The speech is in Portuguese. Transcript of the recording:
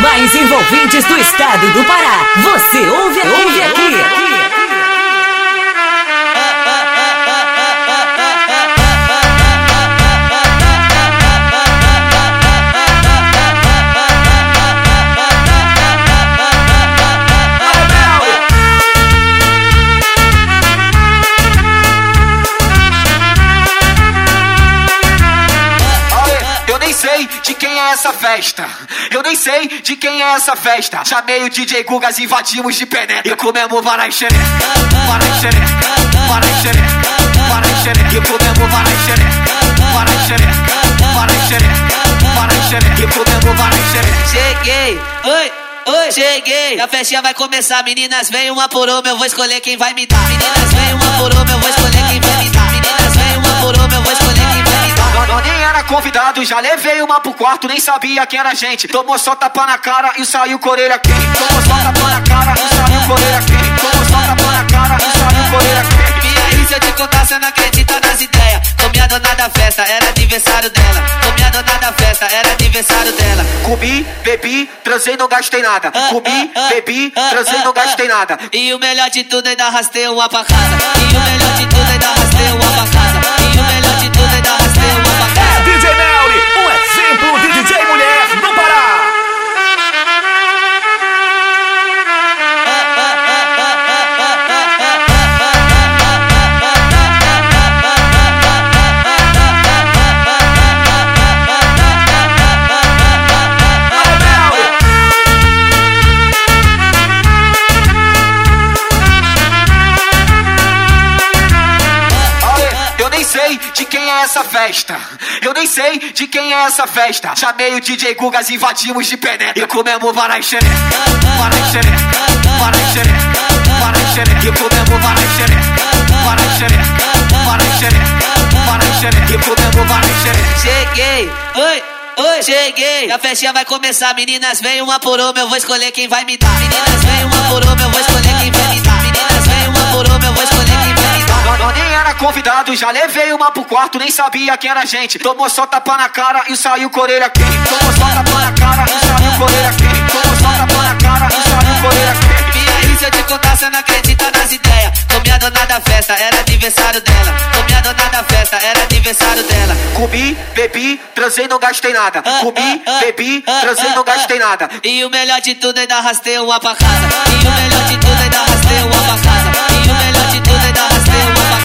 mais envolventes do estado do Pará. Você ouve aqui. Ouve aqui. De quem é essa festa. Eu nem sei de quem é essa festa. Chamei o DJ Gugas, invadimos de penetra. E comemos varai xereca, varai xereca, varai xereca, varai xereca. E comemos varai xereca, varai xereca, varai xereca, varai xereca. E comemos varai xereca. Cheguei, oi. Oi, cheguei, a festinha vai começar. Meninas, vem uma por uma, eu vou escolher quem vai me dar. Meninas, vem uma por uma, eu vou escolher quem vai me dar. Convidado, já levei uma pro quarto, nem sabia quem era a gente. Tomou só tapa na cara e saiu coreira quente. Tomou só tapa na cara e saiu coreira quente. Tomou só tapa na cara e saiu coreira quente. E aí, se eu te contar, você não acredita nas ideias. Comi a dona da festa, era aniversário dela. Comi a dona da festa, era aniversário dela. Comi, bebi, transei, não gastei nada. Comi, bebi, transei, não gastei nada. E o melhor de tudo ainda arrastei uma pra casa. E o melhor de tudo ainda arrastei uma pra casa. De quem é essa festa. Eu nem sei de quem é essa festa. Chamei o DJ Gugas, invadimos de penetra. E comemos varai xereca, varai xereca, varai xereca, varai xereca. E comemos varai xereca, varai xereca, varai xereca, varai xereca. E comemos varai xereca. Cheguei, oi. Oi, cheguei, a festinha vai começar. Meninas, vem uma por uma, eu vou escolher quem vai me dar. Meninas, vem uma por uma, eu vou escolher quem vai me dar. Convidado, já levei uma pro quarto, nem sabia quem era a gente. Tomou só tapa na cara e saiu coreira quente. Tomou só tapa na cara e saiu coreira quente. Tomou só tapa na cara e saiu coreira quente. E aí, se eu te contar, você não acredita nas ideias. Comi a dona da festa, era aniversário dela. Comi a dona da festa, era aniversário dela. Comi, bebi, transei, não gastei nada. Comi, bebi, transei, não gastei nada. E o melhor de tudo ainda arrastei uma pra casa. E o melhor de tudo ainda arrastei uma pra casa.